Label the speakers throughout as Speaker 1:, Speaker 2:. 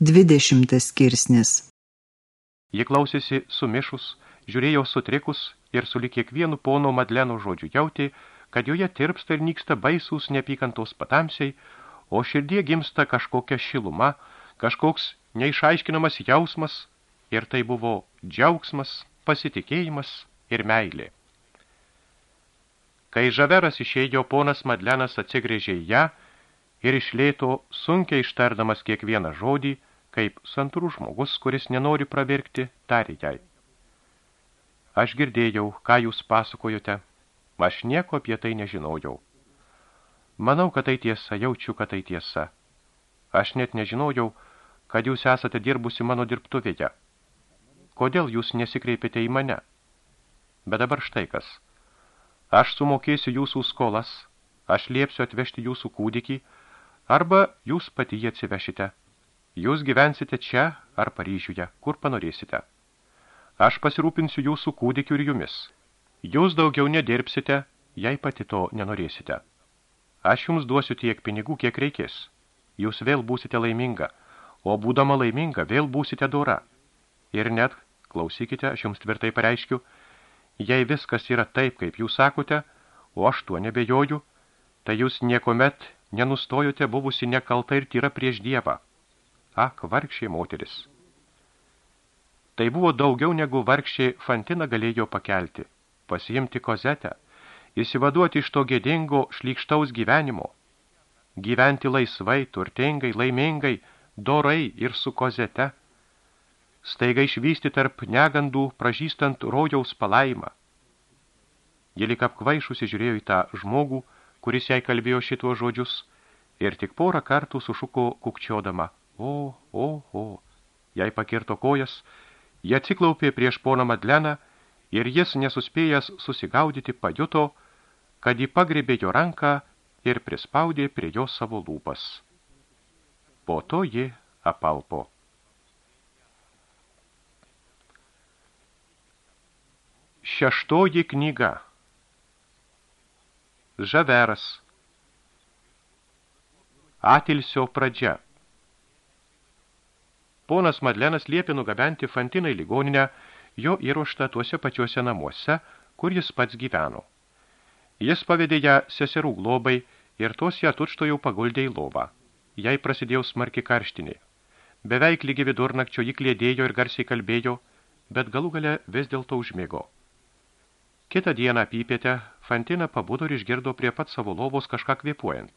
Speaker 1: Dvidešimtas skirsnis
Speaker 2: Ji klausėsi sumišus, žiūrėjo sutrikus ir su lik kiekvienu pono Madleno žodžiu jauti, kad joje tirpsta ir nyksta baisūs neapykantos patamsiai, o širdie gimsta kažkokia šiluma, kažkoks neišaiškinamas jausmas, ir tai buvo džiaugsmas, pasitikėjimas ir meilė. Kai žaveras išėjo, ponas Madlenas atsigrėžė ją ir išlėto, sunkiai ištardamas kiekvieną žodį, kaip santrų žmogus, kuris nenori pravirkti, tarė jai. Aš girdėjau, ką jūs pasakojote, aš nieko apie tai nežinojau. Manau, kad tai tiesa, jaučiu, kad tai tiesa. Aš net nežinojau, kad jūs esate dirbusi mano dirbtuvėje. Kodėl jūs nesikreipėte į mane? Bet dabar štai kas. Aš sumokėsiu jūsų skolas, aš liepsiu atvežti jūsų kūdikį, arba jūs pati jį atsivešite. Jūs gyvensite čia ar Paryžiuje, kur panorėsite. Aš pasirūpinsiu jūsų kūdikiu ir jumis. Jūs daugiau nedirbsite, jei pati to nenorėsite. Aš jums duosiu tiek pinigų, kiek reikės. Jūs vėl būsite laiminga, o būdama laiminga vėl būsite dora. Ir net, klausykite, aš jums tvirtai pareiškiu, jei viskas yra taip, kaip jūs sakote, o aš tuo nebejoju, tai jūs niekomet nenustojote buvusi nekalta ir tyra prieš Dievą. Ak, vargšė moteris. Tai buvo daugiau negu vargšė Fantina galėjo pakelti, pasiimti kozetę, įsivaduoti iš to gėdingo šlykštaus gyvenimo, gyventi laisvai, turtingai, laimingai, dorai ir su kozete, staiga išvysti tarp negandų, pražystant rojaus palaimą. Ji lik apkvaišusi žiūrėjo į tą žmogų, kuris jai kalbėjo šituos žodžius, ir tik porą kartų sušuko kukčiodama – O, o, o. Jai pakirto kojas, jie atsiklaupė prieš poną Madleną ir jis, nesuspėjęs susigaudyti, pajuto, kad jį pagrėbė jo ranką ir prispaudė prie jo savo lūpas. Po to ji apalpo. Šeštoji knyga Žaveras Atilsio pradžia ponas Madlenas liepė nugabenti Fantiną į ligoninę, jo įruoštą tuose pačiuose namuose, kur jis pats gyveno. Jis pavedė ją seserų globai ir tos ją tučto jau paguldė į lovą. Jai prasidėjo smarki karštinė. Beveik lygi vidurnakčio jį klėdėjo ir garsiai kalbėjo, bet galų gale vis dėlto užmigo. Kitą dieną apypietę Fantina pabudo ir išgirdo prie pat savo lovos kažką kvėpuojant.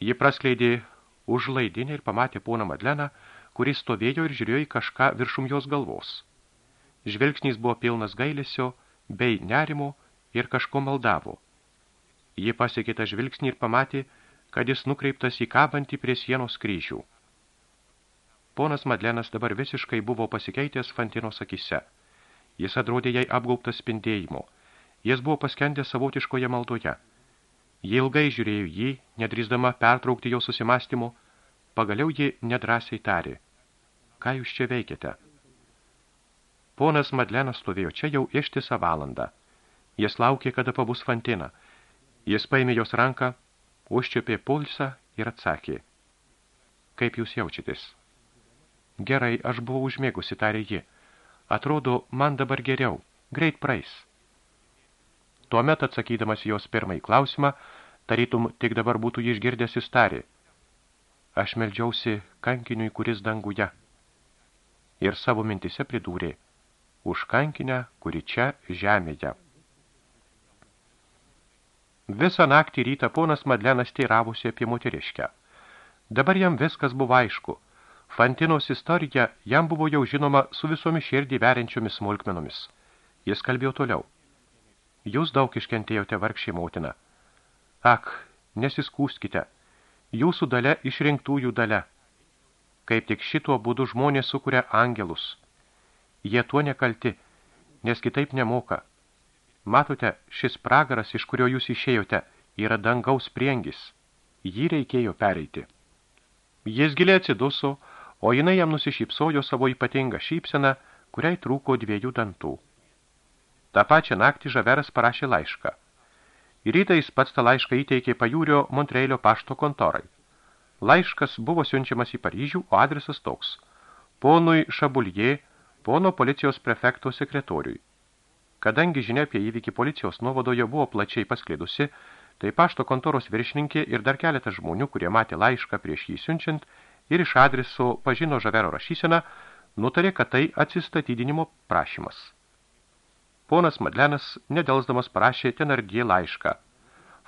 Speaker 2: Ji praskleidė užlaidinę ir pamatė poną Madleną, kuris stovėjo ir žiūrėjo į kažką viršum jos galvos. Žvelgsnys buvo pilnas gailesio, bei nerimo ir kažko maldavo. Ji pasiekė tą žvilgsnį ir pamatė, kad jis nukreiptas į kabantį prie sienos kryžių. Ponas Madlenas dabar visiškai buvo pasikeitęs Fantinos akise. Jis atrodė jai apgaubtas spindėjimo. Jis buvo paskendęs savotiškoje maldoje. Ji ilgai žiūrėjo jį, nedrįsdama pertraukti jo susimastymo, pagaliau ji nedrasiai tarė – ką jūs čia veikiate? Ponas Madlenas stovėjo čia jau ištisą valandą. Jis laukė, kada pabus Fantina. Jis paėmė jos ranką, užčiopė pulsą ir atsakė. Kaip jūs jaučiatės? Gerai, aš buvau užmėgusi, tarė ji. Atrodo, man dabar geriau. Greit praeis. Tuomet atsakydamas jos pirmąjį klausimą, tarytum tik dabar būtų išgirdęs istarį. Aš meldžiausi kankiniui, kuris danguje ir savo mintise pridūrė už kankinę, kuri čia žemėje. Visą naktį rytą ponas Madlenas teiravosi apie moteriškę. Dabar jam viskas buvo aišku. Fantinos istorija jam buvo jau žinoma su visomis širdį veriančiomis smulkmenomis. Jis kalbėjo toliau. Jūs daug iškentėjote vargšį motiną. Ak, nesiskūskite. Jūsų dalė išrinktųjų dalė. Kaip tik šituo būdu žmonės sukuria angelus. Jie tuo nekalti, nes kitaip nemoka. Matote, šis pragaras, iš kurio jūs išėjote, yra dangaus priengis. Jį reikėjo pereiti. Jis giliai atsiduso, o jinai jam nusišypsojo savo ypatingą šypseną, kuriai trūko dviejų dantų. Ta pačią naktį Žaveras parašė laišką. Jis pats tą laišką įteikė pajūrio Montreilio pašto kontorai. Laiškas buvo siunčiamas į Paryžių, o adresas toks. Ponui Šabuljė, pono policijos prefekto sekretoriui. Kadangi žinia apie įvykį policijos nuovadoje buvo plačiai paskleidusi, tai pašto kontoros viršininkė ir dar keletas žmonių, kurie matė laišką prieš jį siunčiant ir iš adreso pažino Žavero rašyseną, nutarė, kad tai atsistatydinimo prašymas. Ponas Madlenas nedelsdamas parašė Tenardie laišką.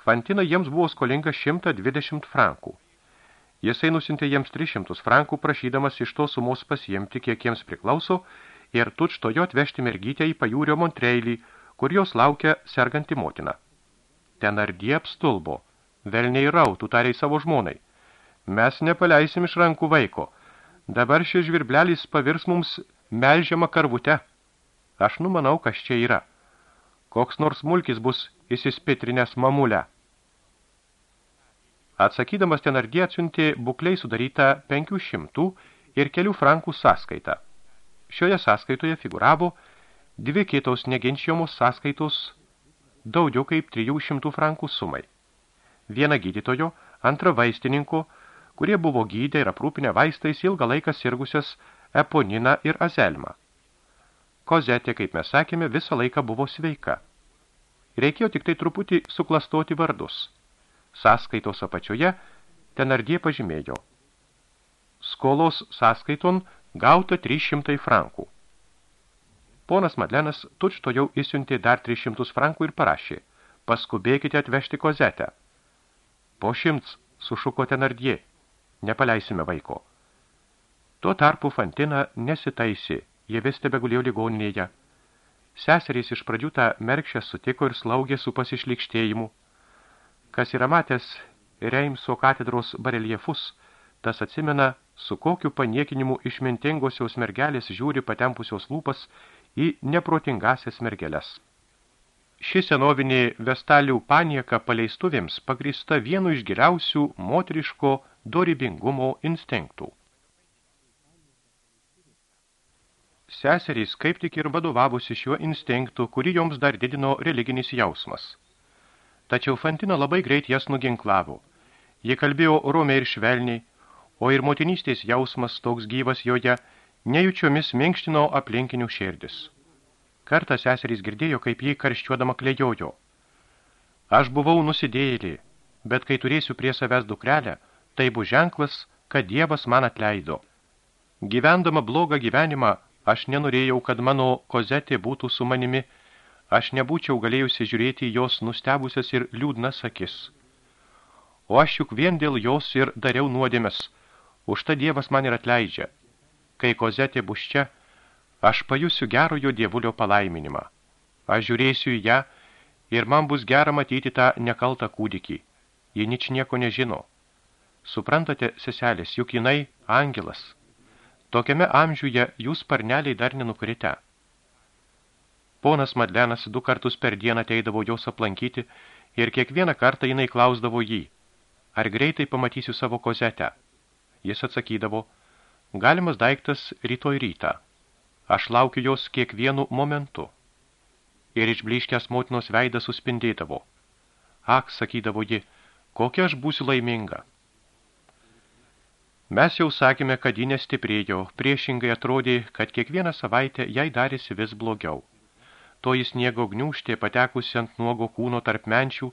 Speaker 2: Fantina jiems buvo skolinga 120 frankų. Jisai nusintė jiems 300 frankų, prašydamas iš to sumos pasiimti, kiek jiems priklauso, ir tučto jo atvežti mergytę į pajūrio Montreilį, kur jos laukia serganti motina. Ten ardie apstulbo. Velniai rautų, tariai savo žmonai. Mes nepaleisim iš rankų vaiko. Dabar šis žvirblelis pavirs mums melžiamą karvute. Aš numanau, kas čia yra. Koks nors mulkis bus įsispitrinęs mamulę. Atsakydamas ten ardie atsiuntė bukliai sudarytą 500 ir kelių frankų sąskaitą. Šioje sąskaitoje figuravo dvi kitos neginčiomos sąskaitos daugiau kaip 300 frankų sumai. Viena gydytojo, antra vaistininko, kurie buvo gydę ir aprūpinę vaistais ilgą laiką sirgusias Eponiną ir Azelmą. Kozetė, kaip mes sakėme, visą laiką buvo sveika. Reikėjo tik tai truputį suklastoti vardus – Sąskaitos apačioje Tenardie pažymėjo. Skolos sąskaiton gauta 300 frankų. Ponas Madlenas tučto jau įsiuntė dar 300 frankų ir parašė. Paskubėkite atvežti kozetę. Po šimts sušuko Tenardie. Nepaleisime vaiko. Tuo tarpu Fantina nesitaisi, jie vis tebegulėjo ligoninėje. Seserys iš pradžių tą merkšę sutiko ir slaugė su pasišlikštėjimu. Kas yra matęs Reimso katedros bareljefus, tas atsimena, su kokiu paniekinimu išmintingosios mergelės žiūri patempusios lūpas į neprotingasias mergeles. Ši senovinė vestalių panieka paleistuvėms pagrįsta vienu iš geriausių moteriško dorybingumo instinktų. Seserys kaip tik ir vadovavusi šiuo instinktu, kurį joms dar didino religinis jausmas – tačiau Fantina labai greit jas nuginklavo. Ji kalbėjo rumiai ir švelniai, o ir motinystės jausmas toks gyvas joje nejučiomis minkštino aplinkinių širdis. Kartą seserys girdėjo, kaip jį karščiuodama klejojo. Aš buvau nusidėjėlį, bet kai turėsiu prie savęs dukrelę, tai bus ženklas, kad Dievas man atleido. Gyvendama blogą gyvenimą, aš nenorėjau, kad mano kozetė būtų su manimi, aš nebūčiau galėjusi žiūrėti jos nustebusias ir liūdnas akis. O aš juk vien dėl jos ir dariau nuodėmes, už tą Dievas man ir atleidžia. Kai kozetė bus čia, aš pajusiu gerojo dievulio palaiminimą. Aš žiūrėsiu į ją ir man bus gera matyti tą nekaltą kūdikį. Ji nič nieko nežino. Suprantate, seselės, juk jinai angelas. Tokiame amžiuje jūs parneliai dar nenukritę. Ponas Madlenas du kartus per dieną ateidavo jos aplankyti ir kiekvieną kartą jinai klausdavo jį, ar greitai pamatysiu savo kozetę. Jis atsakydavo, galimas daiktas rytoj rytą. Aš laukiu jos kiekvienu momentu. Ir išbliškęs motinos veidas suspindėdavo. Ak, sakydavo ji, kokia aš būsiu laiminga. Mes jau sakėme, kad ji nestiprėjo, priešingai atrodė, kad kiekvieną savaitę jai darėsi vis blogiau toji sniego gniūštė, patekusi ant nuogo kūno tarp menčių,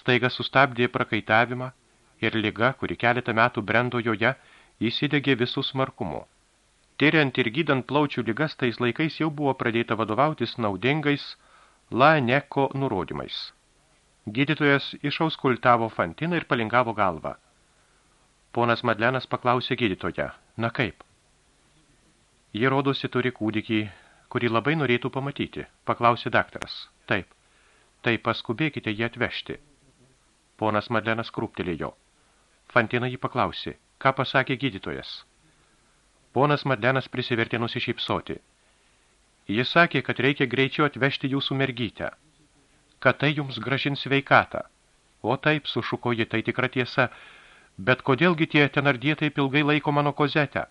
Speaker 2: staiga sustabdė prakaitavimą ir lyga, kuri keletą metų brendo joje, įsidegė visų smarkumu. Tyriant ir gydant plaučių lygas, tais laikais jau buvo pradėta vadovautis naudingais Laeneko nurodymais. Gydytojas išauskultavo Fantiną ir palingavo galvą. Ponas Madlenas paklausė gydytoją, na kaip? Jie rodosi turi kūdikį, kurį labai norėtų pamatyti, paklausė daktaras. Taip, tai paskubėkite jį atvežti. Ponas Madlenas krūptelėjo. Fantina jį paklausė, ką pasakė gydytojas. Ponas Madlenas prisivertė nusišypsoti. Jis sakė, kad reikia greičiau atvežti jūsų mergytę, kad tai jums gražins sveikatą. O taip, sušuko ji, tai tikra tiesa, bet kodėlgi tie tenardie taip ilgai laiko mano kozetę?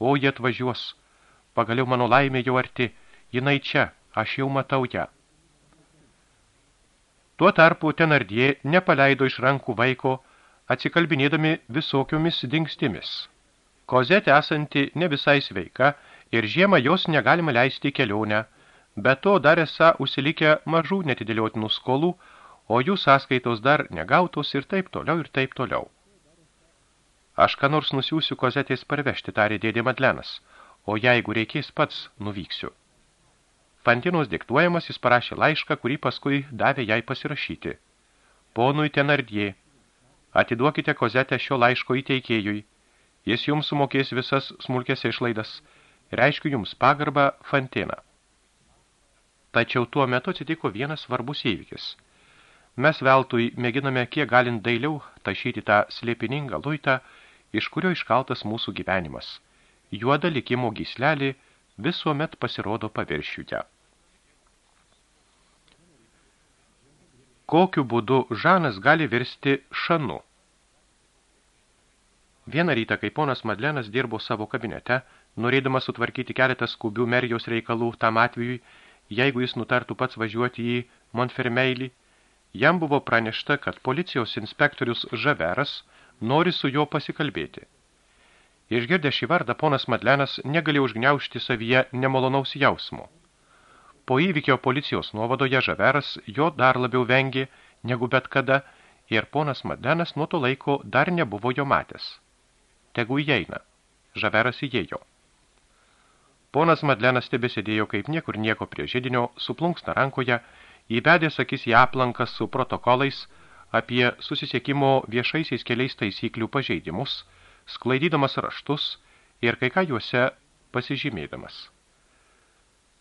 Speaker 2: O, jie atvažiuos, Pagaliau mano laimė jau arti, jinai čia, aš jau matau ją. Tuo tarpu Tenardie nepaleido iš rankų vaiko, atsikalbinėdami visokiomis dingstimis. Kozetė esanti ne visai sveika ir žiemą jos negalima leisti kelionę, bet to dar esą užsilikę mažų netidėliotinų skolų, o jų sąskaitos dar negautos ir taip toliau ir taip toliau. Aš ką nors nusiųsiu kozetės parvežti, tarė dėdė Madlenas, o jeigu reikės pats, nuvyksiu. Fantinos diktuojamas jis parašė laišką, kurį paskui davė jai pasirašyti. Ponui Tenardie, atiduokite kozetę šio laiško įteikėjui. Jis jums sumokės visas smulkės išlaidas. Reiškiu jums pagarbą Fantiną. Tačiau tuo metu atsitiko vienas svarbus įvykis. Mes veltui mėginame kiek galint dailiau tašyti tą slėpiningą luitą, iš kurio iškaltas mūsų gyvenimas. Juoda likimo gyslelį visuomet pasirodo paviršiuje. kokiu būdu Žanas gali virsti šanu. Vieną rytą, kai ponas Madlenas dirbo savo kabinete, norėdamas sutvarkyti keletą skubių merijos reikalų tam atvejui, jeigu jis nutartų pats važiuoti į Montfermeilį, jam buvo pranešta, kad policijos inspektorius Žaveras nori su juo pasikalbėti. Išgirdę šį vardą, ponas Madlenas negalėjo užgniaužti savyje nemalonaus jausmo. Po įvykio policijos nuovadoje Žaveras jo dar labiau vengė negu bet kada ir ponas Madenas nuo to laiko dar nebuvo jo matęs. Tegu įeina. Žaveras įėjo. Ponas Madlenas tebesėdėjo kaip niekur nieko prie žydinio, suplunksna rankoje, įbedęs akis į aplanką su protokolais apie susisiekimo viešaisiais keliais taisyklių pažeidimus, sklaidydamas raštus ir kai ką juose pasižymėdamas.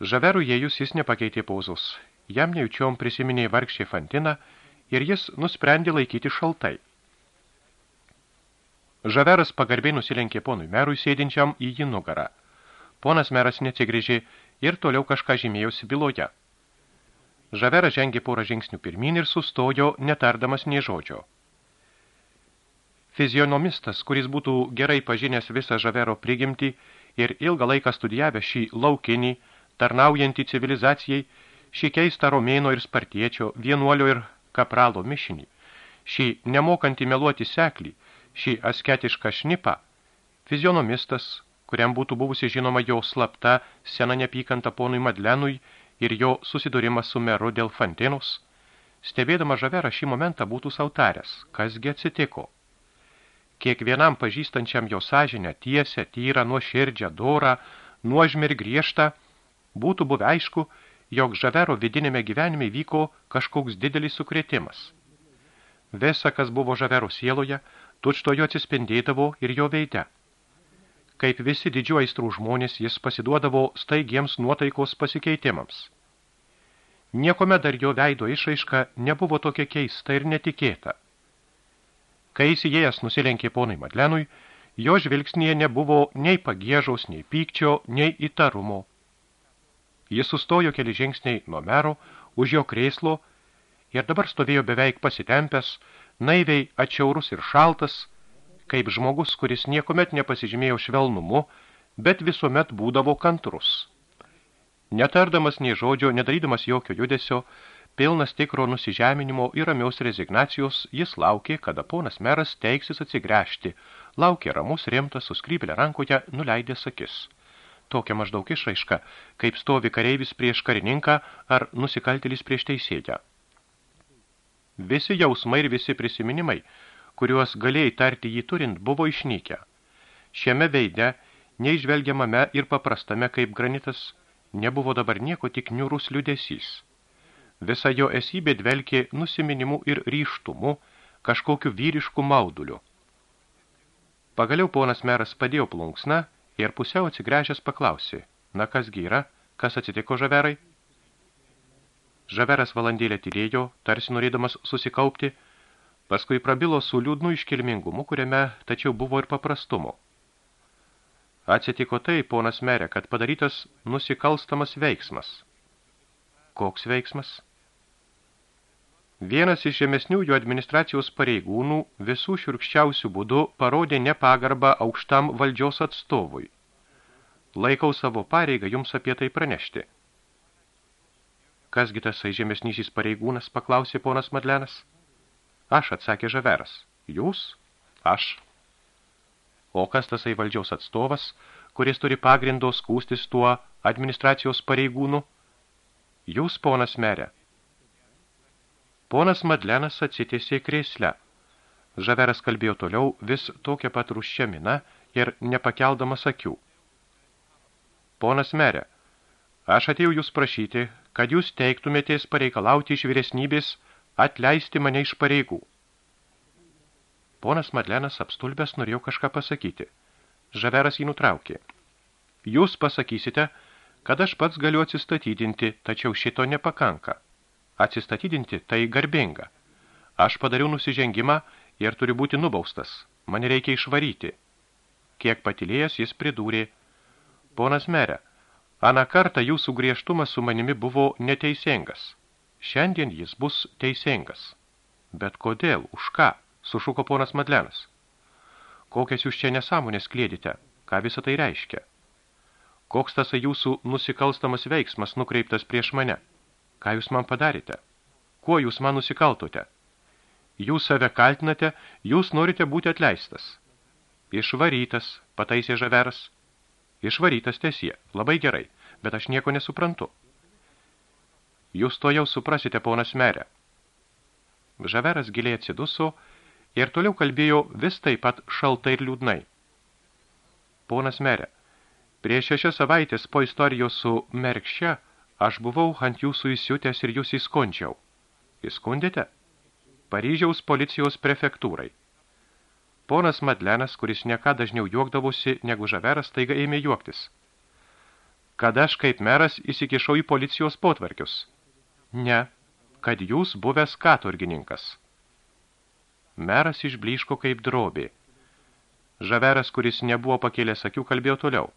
Speaker 2: Žaverų jėjus jis nepakeitė pauzus. Jam nejučiom prisiminė vargščiai Fantiną ir jis nusprendė laikyti šaltai. Žaveras pagarbiai nusilenkė ponui merui sėdinčiam į jį nugarą. Ponas meras neatsigrėžė ir toliau kažką žymėjosi byloje. Žaveras žengė porą žingsnių pirmin ir sustojo, netardamas nie žodžio. Fizionomistas, kuris būtų gerai pažinęs visą Žavero prigimtį ir ilgą laiką studijavę šį laukinį, tarnaujantį civilizacijai, šį keistą romėno ir spartiečio, vienuolio ir kapralo mišinį, šį nemokantį meluoti seklį, šį asketišką šnipą, fizionomistas, kuriam būtų buvusi žinoma jo slapta sena nepykanta ponui Madlenui ir jo susidūrimas su meru dėl Fantinos, stebėdama žaverą šį momentą būtų sautaręs, kasgi atsitiko. Kiekvienam pažįstančiam jo sąžinę, tiesę, tyrą, nuoširdžią, dorą, nuožmį ir griežtą, būtų buvę aišku, jog Žavero vidinėme gyvenime vyko kažkoks didelis sukrėtimas. Visa, kas buvo Žavero sieloje, tučto jo atsispindėdavo ir jo veide. Kaip visi didžių aistrų žmonės, jis pasiduodavo staigiems nuotaikos pasikeitimams. Niekome dar jo veido išaiška nebuvo tokia keista ir netikėta. Kai įsijėjęs nusilenkė ponui Madlenui, jo žvilgsnėje nebuvo nei pagėžaus, nei pykčio, nei įtarumo. Jis sustojo keli žingsniai nuo mero, už jo krėslo ir dabar stovėjo beveik pasitempęs, naiviai atšiaurus ir šaltas, kaip žmogus, kuris niekomet nepasižymėjo švelnumu, bet visuomet būdavo kantrus. Netardamas nei žodžio, nedarydamas jokio judesio, pilnas tikro nusižeminimo ir ramiaus rezignacijos, jis laukė, kada ponas meras teiksis atsigręžti, laukė ramus, rimtas, suskrybelę rankoje, nuleidęs akis tokia maždaug išraiška, kaip stovi kareivis prieš karininką ar nusikaltėlis prieš teisėją. Visi jausmai ir visi prisiminimai, kuriuos galėjai tarti jį turint, buvo išnykę. Šiame veide, neižvelgiamame ir paprastame kaip granitas, nebuvo dabar nieko tik niurus liudesys. Visa jo esybė dvelkė nusiminimu ir ryštumu, kažkokiu vyrišku mauduliu. Pagaliau ponas meras padėjo plunksną ir pusiau atsigręžęs paklausė, na kasgi yra, kas atsitiko žaverai? Žaveras valandėlę tylėjo, tarsi norėdamas susikaupti, paskui prabilo su liūdnu iškilmingumu, kuriame tačiau buvo ir paprastumo. Atsitiko tai, ponas merė, kad padarytas nusikalstamas veiksmas. Koks veiksmas? Vienas iš žemesnių jų administracijos pareigūnų visų širkščiausių būdų parodė nepagarbą aukštam valdžios atstovui. Laikau savo pareigą jums apie tai pranešti. Kasgi tasai žemesnysis pareigūnas, paklausė ponas Madlenas. Aš, atsakė Žaveras. Jūs? Aš. O kas tasai valdžiaus atstovas, kuris turi pagrindo skūstis tuo administracijos pareigūnų? Jūs, ponas merė. Ponas Madlenas atsitiesė krėsle. Žaveras kalbėjo toliau vis tokia pat ruščia mina ir nepakeldamas akių. Ponas merė, aš atėjau jūs prašyti, kad jūs teiktumėtės pareikalauti iš vyresnybės atleisti mane iš pareigų. Ponas Madlenas apstulbęs norėjo kažką pasakyti. Žaveras jį nutraukė. Jūs pasakysite, kad aš pats galiu atsistatydinti, tačiau šito nepakanka. Atsistatydinti tai garbinga. Aš padariau nusižengimą ir turi būti nubaustas. Mane reikia išvaryti. Kiek patilėjęs jis pridūrė. Ponas merė, aną kartą jūsų griežtumas su manimi buvo neteisingas. Šiandien jis bus teisingas. Bet kodėl? Už ką? Sušuko ponas Madlenas. Kokias jūs čia nesąmonės klėdite? Ką visą tai reiškia? Koks tas jūsų nusikalstamas veiksmas nukreiptas prieš mane? Ką jūs man padarėte? Kuo jūs man nusikaltote? Jūs save kaltinate, jūs norite būti atleistas. Išvarytas, pataisė žaveras. Išvarytas tiesie, labai gerai, bet aš nieko nesuprantu. Jūs to jau suprasite, ponas merė. Žaveras giliai atsiduso ir toliau kalbėjo vis taip pat šaltai ir liūdnai. Ponas merė, prieš šešias savaitės po istorijos su Merkščia aš buvau ant jūsų įsiutęs ir jūs įskundžiau. Įskundėte? Paryžiaus policijos prefektūrai. Ponas Madlenas, kuris neką dažniau juokdavosi negu žaveras, taiga ėmė juoktis. Kad aš kaip meras įsikišau į policijos potvarkius? Ne, kad jūs buvęs katurgininkas. Meras išbliško kaip drobė. Žaveras, kuris nebuvo pakėlęs akių, kalbėjo toliau.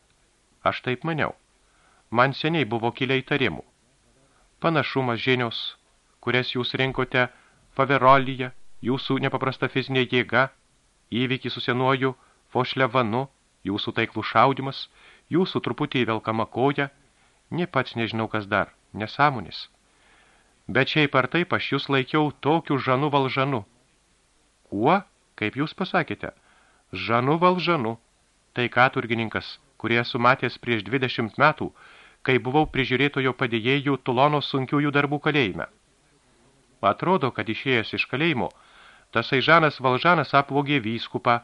Speaker 2: Aš taip maniau. Man seniai buvo kilę įtarimų. Panašumas žinios, kurias jūs rinkote, Faverolyje, jūsų nepaprasta fizinė jėga, įvykį su senuoju Fošlevanu, jūsų taiklų šaudimas, jūsų truputį įvelkama koja, ne pats nežinau kas dar, nesąmonis. Bet šiaip ar taip aš jūs laikiau tokiu žanu valžanu. Kuo, kaip jūs pasakėte, žanu valžanu, tai katurgininkas, kurie esu matęs prieš 20 metų, kai buvau prižiūrėtojo padėjėjų Tulono sunkiųjų darbų kalėjime. Atrodo, kad išėjęs iš kalėjimo, tasai Žanas Valžanas apvogė vyskupą,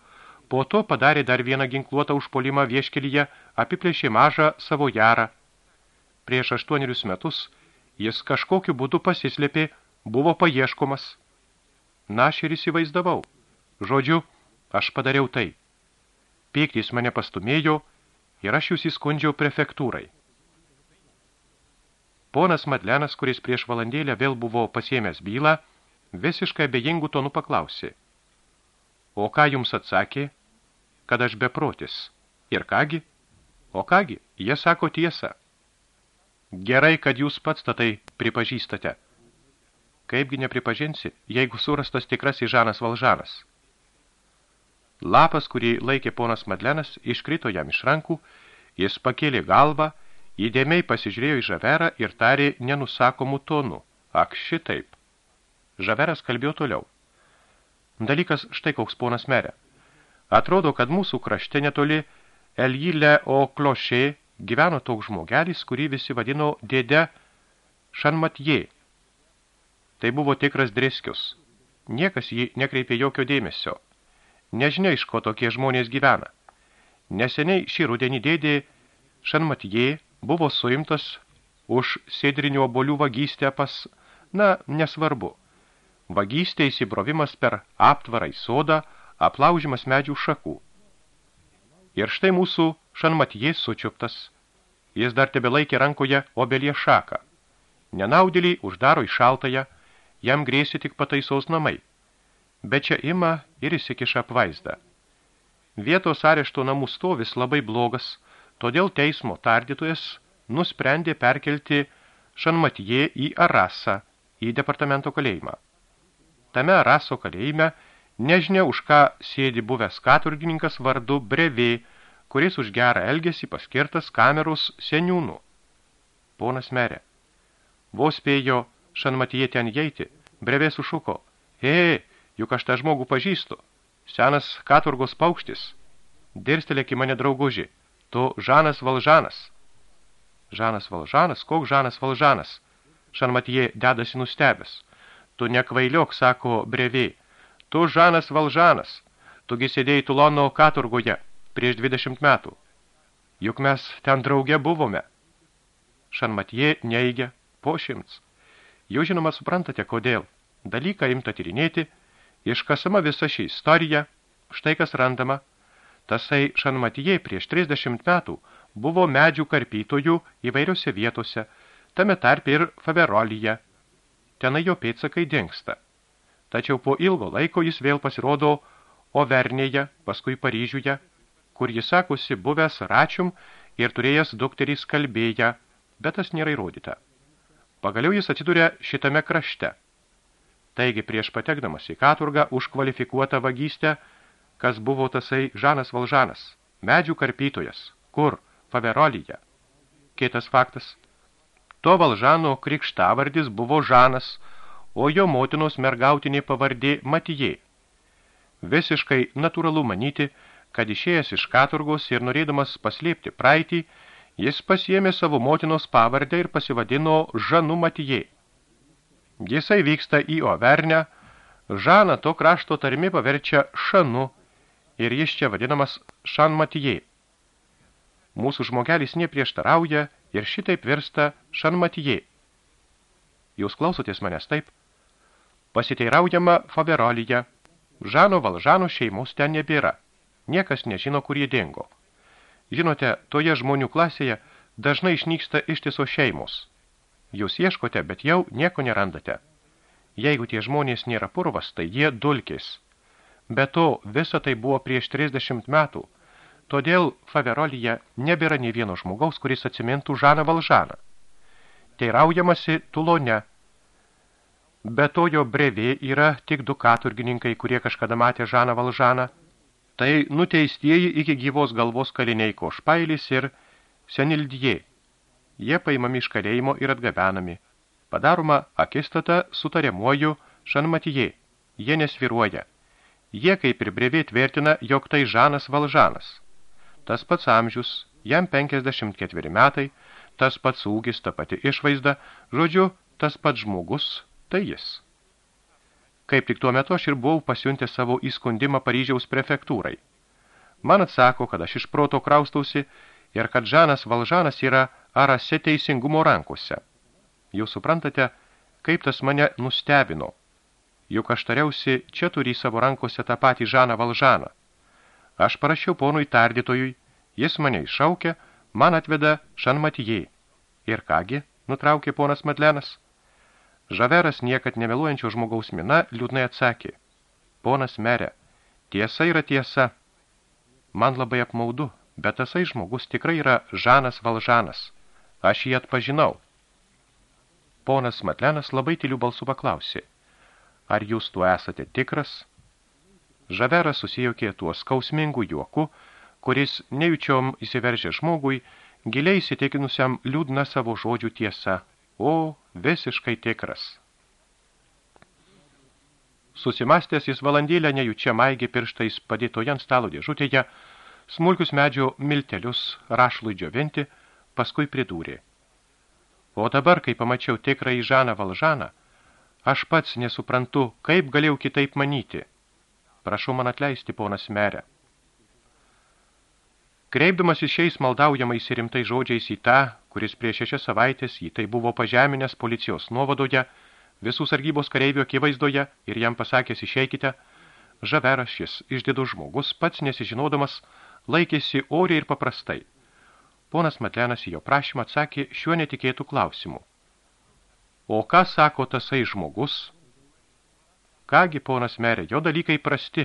Speaker 2: po to padarė dar vieną ginkluotą užpolimą vieškelyje, apiplėšė mažą savo jarą. Prieš aštuonerius metus jis kažkokiu būdu pasislėpė, buvo paieškomas. Na, aš ir įsivaizdavau. Žodžiu, aš padariau tai. Pyktis mane pastumėjo ir aš jūs įskundžiau prefektūrai. Ponas Madlenas, kuris prieš valandėlę vėl buvo pasiemęs bylą, visiškai abejingų tonų paklausė. O ką jums atsakė? Kad aš beprotis. Ir kągi? O kągi, jie sako tiesą. Gerai, kad jūs pats tatai pripažįstate. Kaipgi nepripažinsi, jeigu surastas tikrasis Žanas Valžanas? Lapas, kurį laikė ponas Madlenas, iškrito jam iš rankų, jis pakėlė galvą Įdėmiai pasižiūrėjo į žaverą ir tarė nenusakomų tonų. Ak, šitaip. Žaveras kalbėjo toliau. Dalykas štai koks ponas merė. Atrodo, kad mūsų krašte netoli Elyje o Klošė gyveno toks žmogelis, kurį visi vadino dėde Šanmatjė. Tai buvo tikras dreskius. Niekas jį nekreipė jokio dėmesio. Nežinia, iš ko tokie žmonės gyvena. Neseniai šį rudenį dėdė Šanmatjė buvo suimtas už sėdrinių obolių vagystę pas, na, nesvarbu. Vagystė įsibrovimas per aptvarą į sodą, aplaužimas medžių šakų. Ir štai mūsų šanmatijės sučiuptas. Jis dar tebe laikė rankoje obelie šaką. Nenaudėlį uždaro į šaltąją, jam grėsi tik pataisaus namai. Bet čia ima ir įsikiša apvaizdą. Vietos arešto namų stovis labai blogas, Todėl teismo tardytojas nusprendė perkelti Šanmatijė į Arasą, į departamento kalėjimą. Tame Araso kalėjime nežinia už ką sėdi buvęs katurgininkas vardu Brevė, kuris už gerą elgesį paskirtas kameros seniūnų. Ponas merė. Vos spėjo Šanmatijė ten įeiti, Brevė sušuko. Hei, juk aš tą žmogų pažįstu, senas katurgos paukštis. Dirstelėk į mane drauguži, tu Žanas Valžanas. Žanas Valžanas, koks Žanas Valžanas? Šanmatie dedasi nustebęs. Tu nekvailiok, sako brevė. Tu Žanas Valžanas. Tugi sėdėjai Tulono katurgoje prieš 20 metų. Juk mes ten drauge buvome. Šanmatie neigia po šimts. Jau žinoma suprantate, kodėl. Dalyką imta tyrinėti, iškasama visa ši istorija, štai kas randama. Tasai Šanmatijai prieš 30 metų buvo medžių karpytojų įvairiose vietose, tame tarp ir Faverolyje. Tenai jo pėtsakai dingsta. Tačiau po ilgo laiko jis vėl pasirodo Overnėje, paskui Paryžiuje, kur jis sakosi buvęs račium ir turėjęs dukterį skalbėję, bet tas nėra įrodyta. Pagaliau jis atsiduria šitame krašte. Taigi prieš patekdamas į katurgą už kvalifikuotą vagystę, kas buvo tasai Žanas Valžanas, medžių karpytojas, kur, Faverolyje. Kitas faktas. To Valžano krikštavardis buvo Žanas, o jo motinos mergautinė pavardė Matijai. Visiškai natūralu manyti, kad išėjęs iš katurgos ir norėdamas paslėpti praeitį, jis pasiėmė savo motinos pavardę ir pasivadino Žanu Matijai. Jisai vyksta į Overnę, Žaną to krašto tarmi paverčia Šanu ir jis čia vadinamas Šan Matijai. Mūsų žmogelis neprieštarauja ir šitaip virsta Šan Matijai. Jūs klausotės manęs taip? Pasiteiraujama Faverolyje. Žano Valžano šeimos ten nebėra. Niekas nežino, kur jie dingo. Žinote, toje žmonių klasėje dažnai išnyksta ištiso šeimos. Jūs ieškote, bet jau nieko nerandate. Jeigu tie žmonės nėra purvas, tai jie dulkės. Be to, visa tai buvo prieš 30 metų. Todėl Faverolyje nebėra nei vieno žmogaus, kuris atsimintų Žaną Valžaną. Teiraujamasi Tulone. Be to jo brevė yra tik du katurgininkai, kurie kažkada matė Žaną Valžaną – Tai nuteistieji iki gyvos galvos kaliniai Košpailis ir Senildie. Jie paimami iš kalėjimo ir atgabenami. Padaroma akistata su tariamuoju Šanmatijai. Jie nesviruoja. Jie kaip ir brevė tvirtina, jog tai Žanas Valžanas. Tas pats amžius, jam 54 metai, tas pats ūgis, ta pati išvaizda, žodžiu, tas pats žmogus, tai jis. Kaip tik tuo metu aš ir buvau pasiuntęs savo įskundimą Paryžiaus prefektūrai. Man atsako, kad aš iš proto kraustausi ir kad Žanas Valžanas yra arase teisingumo rankose. Jūs suprantate, kaip tas mane nustebino. Juk aš tariausi, čia turi savo rankose tą patį Žaną Valžaną. Aš parašiau ponui tardytojui, jis mane iššaukė, man atveda Šanmatijai. Ir kągi, nutraukė ponas Madlenas. Žaveras niekad nemeluojančio žmogaus mina liūdnai atsakė. Ponas merė, tiesa yra tiesa. Man labai apmaudu, bet tasai žmogus tikrai yra Žanas Valžanas. Aš jį atpažinau. Ponas Matlenas labai tylių balsų paklausė. Ar jūs tuo esate tikras? Žaveras susijokė tuo skausmingu juoku, kuris nejučiom įsiveržė žmogui, giliai įsitikinusiam liūdna savo žodžių tiesa. O, visiškai tikras. Susimastęs jis valandėlę nejučia maigė pirštais padėtoje ant stalo dėžutėje, smulkius medžio miltelius rašlui džiovinti, paskui pridūrė. O dabar, kai pamačiau tikrąjį Žaną Valžaną, aš pats nesuprantu, kaip galėjau kitaip manyti. Prašau man atleisti, ponas merė. Kreipdamas šiais maldaujamais ir rimtai žodžiais į tą, kuris prieš šešias savaitės jį tai buvo pažeminęs policijos nuovadoje, visų sargybos kareivio akivaizdoje ir jam pasakęs išeikite, žaveras šis išdidus žmogus, pats nesižinodamas, laikėsi oriai ir paprastai. Ponas Matlenas į jo prašymą atsakė šiuo netikėtų klausimu. O ką sako tasai žmogus? Kągi, ponas merė, jo dalykai prasti.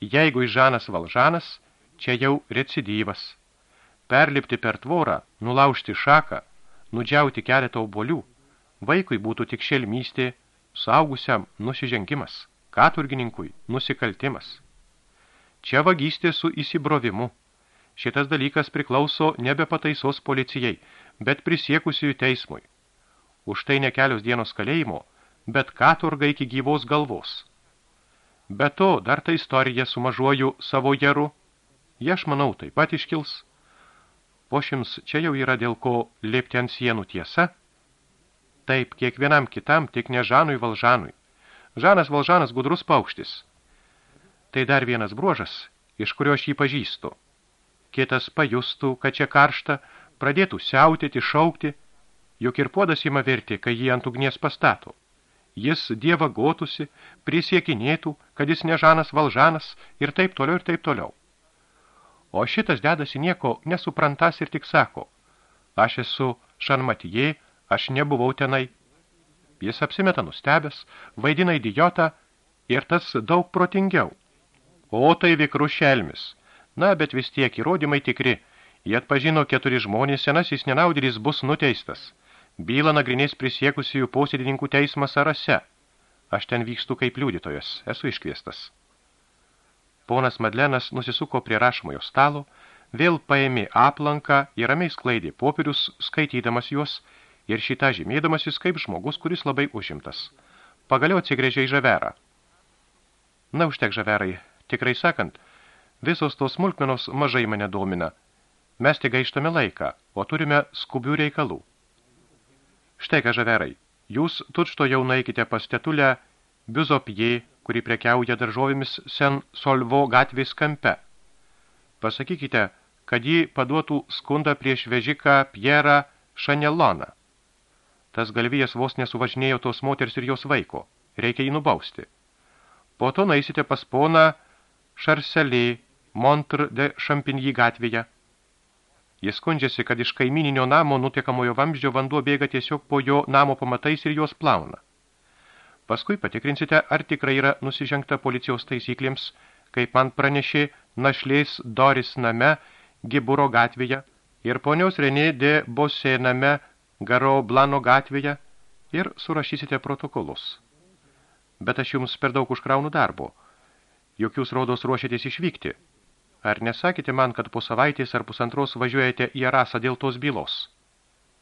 Speaker 2: Jeigu Žanas Valžanas – čia jau recidyvas. Perlipti per tvorą, nulaužti šaką, nudžiauti keletą obolių, vaikui būtų tik šelmystė, saugusiam nusižengimas, katurgininkui nusikaltimas. Čia vagystė su įsibrovimu. Šitas dalykas priklauso nebe pataisos policijai, bet prisiekusiųjų teismui. Už tai ne kelios dienos kalėjimo, bet katurga iki gyvos galvos. Be to, dar ta istorija su mažuoju savo jeru, jie aš manau taip pat iškils. Pošims čia jau yra dėl ko lėpti ant sienų tiesa. Taip, kiekvienam kitam, tik ne Žanui Valžanui. Žanas Valžanas gudrus paukštis. Tai dar vienas bruožas, iš kurio aš jį pažįstu. Kitas pajustų, kad čia karšta, pradėtų siautėti, šaukti, juk ir puodas ima verti, kai jį ant ugnies pastato. Jis dievą gotusi, prisiekinėtų, kad jis ne Žanas Valžanas ir taip toliau ir taip toliau. O šitas dedasi nieko nesuprantas ir tik sako, aš esu šanmatijai, aš nebuvau tenai. Jis apsimeta nustebęs, vaidina idiotą ir tas daug protingiau. O tai vikrus šelmis. Na, bet vis tiek įrodymai tikri. Jie atpažino keturi žmonės, senasis nenaudėlis bus nuteistas. Bylą nagrinės prisiekusiųjų posėdininkų teismas Arase. Aš ten vykstu kaip liudytojas, esu iškviestas. Ponas Madlenas nusisuko prie rašmojo stalo, vėl paėmė aplanką ir ramiai sklaidė popierius, skaitydamas juos ir šitą žymėdamasis kaip žmogus, kuris labai užimtas. Pagaliau atsigrėžė į žaverą. Na, užtek žaverai, Tikrai sakant, visos tos smulkmenos mažai mane domina. Mes tik gaištame laiką, o turime skubių reikalų. Štai ką žaverai, jūs tučto jau naikite pas tetulę Biuzopie, kuri prekiauja daržovėmis Sen Solvo gatvės kampe. Pasakykite, kad ji paduotų skundą prieš vežiką Pierą Šaneloną. Tas galvijas vos nesuvažinėjo tos moters ir jos vaiko. Reikia jį nubausti. Po to naisite pas poną Šarselė, Montr de Champigny gatvėje. Jis skundžiasi, kad iš kaimininio namo nutekamojo vamzdžio vanduo bėga tiesiog po jo namo pamatais ir juos plauna. Paskui patikrinsite, ar tikrai yra nusižengta policijos taisyklėms, kaip man pranešė našlės Doris name Giburo gatvėje ir ponios Renė de Bose name Garo Blano gatvėje ir surašysite protokolus. Bet aš jums per daug užkraunu darbo – juk jūs rodos ruošiatės išvykti. Ar nesakėte man, kad po savaitės ar pusantros važiuojate į Arasą dėl tos bylos?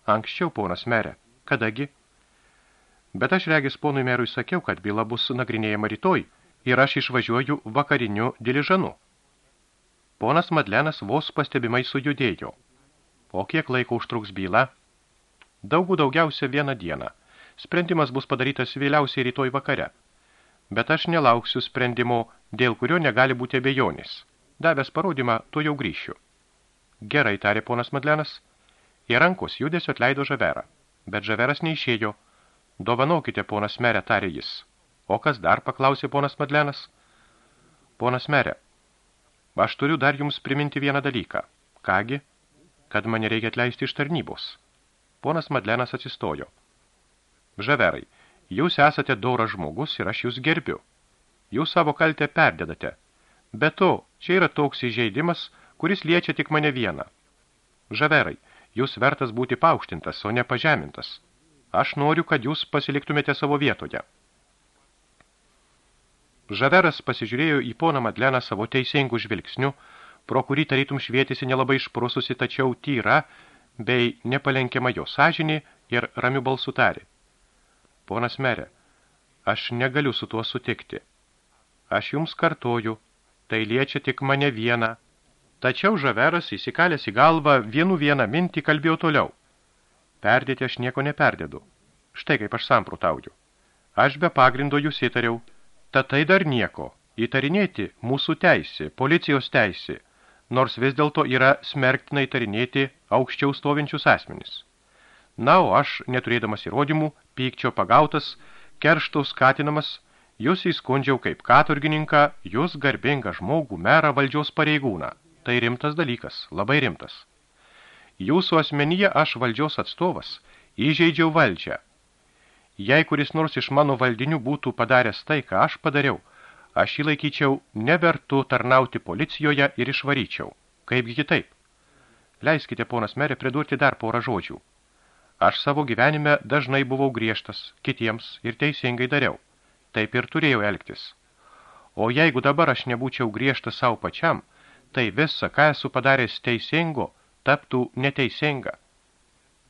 Speaker 2: Anksčiau, ponas merė. Kadagi? Bet aš regis ponui merui sakiau, kad byla bus nagrinėjama rytoj ir aš išvažiuoju vakariniu diližanu. Ponas Madlenas vos pastebimai sujudėjo. O kiek laiko užtruks byla? Daugų daugiausia vieną dieną. Sprendimas bus padarytas vėliausiai rytoj vakare. Bet aš nelauksiu sprendimo dėl kurio negali būti abejonės. Davęs parodymą, tu jau grįšiu. Gerai, tarė ponas Madlenas. Į rankos judesio atleido žaverą, bet žaveras neišėjo. Dovanokite, ponas merė, tarė jis. O kas dar, paklausė ponas Madlenas. Ponas merė, aš turiu dar jums priminti vieną dalyką. Kągi, kad mane reikia atleisti iš tarnybos. Ponas Madlenas atsistojo. Žaverai, jūs esate dauras žmogus ir aš jūs gerbiu. Jūs savo kaltę perdedate. Be to, čia yra toks įžeidimas, kuris liečia tik mane vieną. Žaverai, jūs vertas būti paaukštintas, o ne pažemintas. Aš noriu, kad jūs pasiliktumėte savo vietoje. Žaveras pasižiūrėjo į poną Madleną savo teisingų žvilgsnių, pro kurį tarytum švietėsi nelabai išprususi, tačiau tyra, bei nepalenkiama jo sąžinį ir ramių balsų tarė. Ponas merė, aš negaliu su tuo sutikti. Aš jums kartoju, tai liečia tik mane vieną. Tačiau žaveras įsikalęs į galvą vienu vieną mintį kalbėjo toliau. Perdėti aš nieko neperdėdu. Štai kaip aš samprutauju. Aš be pagrindo jūs įtariau. Tad tai dar nieko. Įtarinėti mūsų teisė, policijos teisė, nors vis dėlto yra smerktina įtarinėti aukščiau stovinčius asmenis. Na, o aš, neturėdamas įrodymų, pykčio pagautas, keršto skatinamas, Jūs įskundžiau kaip katurgininką, jūs garbingą žmogų, merą valdžiaus pareigūną. Tai rimtas dalykas, labai rimtas. Jūsų asmenyje aš valdžiaus atstovas, įžeidžiau valdžią. Jei kuris nors iš mano valdinių būtų padaręs tai, ką aš padariau, aš jį laikyčiau nevertu tarnauti policijoje ir išvaryčiau. Kaipgi kitaip? Leiskite, ponas merė, pridurti dar porą žodžių. Aš savo gyvenime dažnai buvau griežtas, kitiems ir teisingai dariau taip ir turėjau elgtis. O jeigu dabar aš nebūčiau griežtas savo pačiam, tai visa, ką esu padaręs teisingo, taptų neteisinga.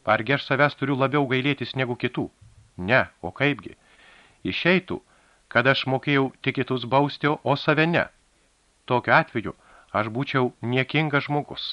Speaker 2: Argi aš savęs turiu labiau gailėtis negu kitų? Ne, o kaipgi? Išeitų, kad aš mokėjau tik kitus bausti, o save ne. Tokiu atveju aš būčiau niekingas žmogus.